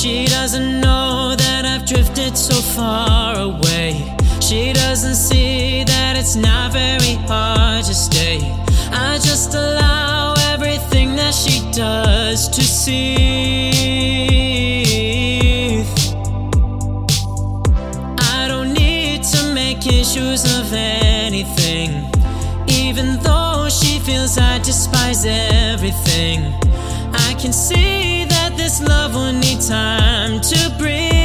She doesn't know that I've drifted so far away. She doesn't see that it's not very hard to stay. I just allow everything that she does to see. I don't need to make issues of anything. Even though she feels I despise everything, I can see that this love will need time to breathe.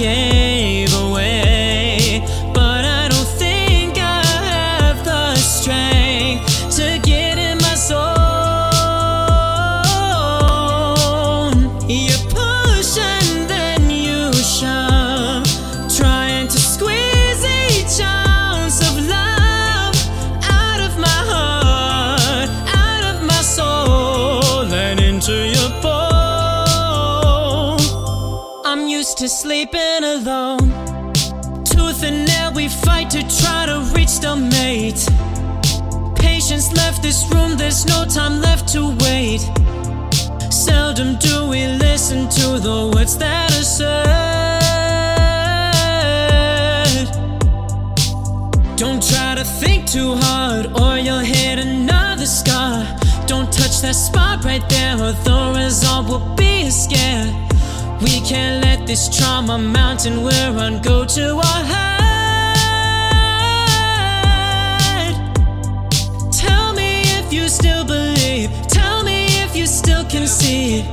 Gave away. But I don't think I have the strength to get in my zone. You push and then you shove, trying to squeeze each ounce of love out of my heart, out of my soul, and into your bones. Used to sleeping alone. Tooth and nail, we fight to try to reach the mate. Patience left this room, there's no time left to wait. Seldom do we listen to the words that are said. Don't try to think too hard, or you'll hit another scar. Don't touch that spot right there, or the result will be a scare. We can't let this trauma mountain we're on go to our head. Tell me if you still believe. Tell me if you still can see it.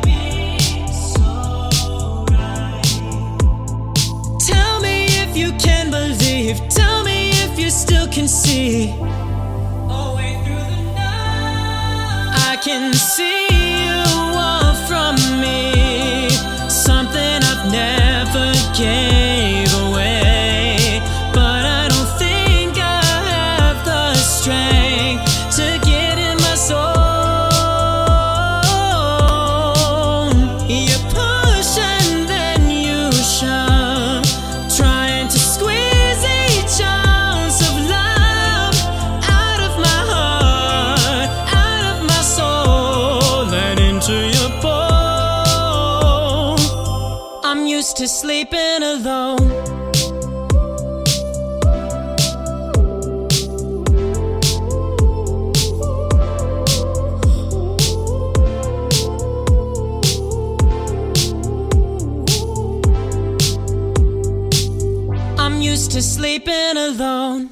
Tell me if you can believe. Tell me if you still can see. I can see I'm used to sleeping alone. I'm used to sleeping alone.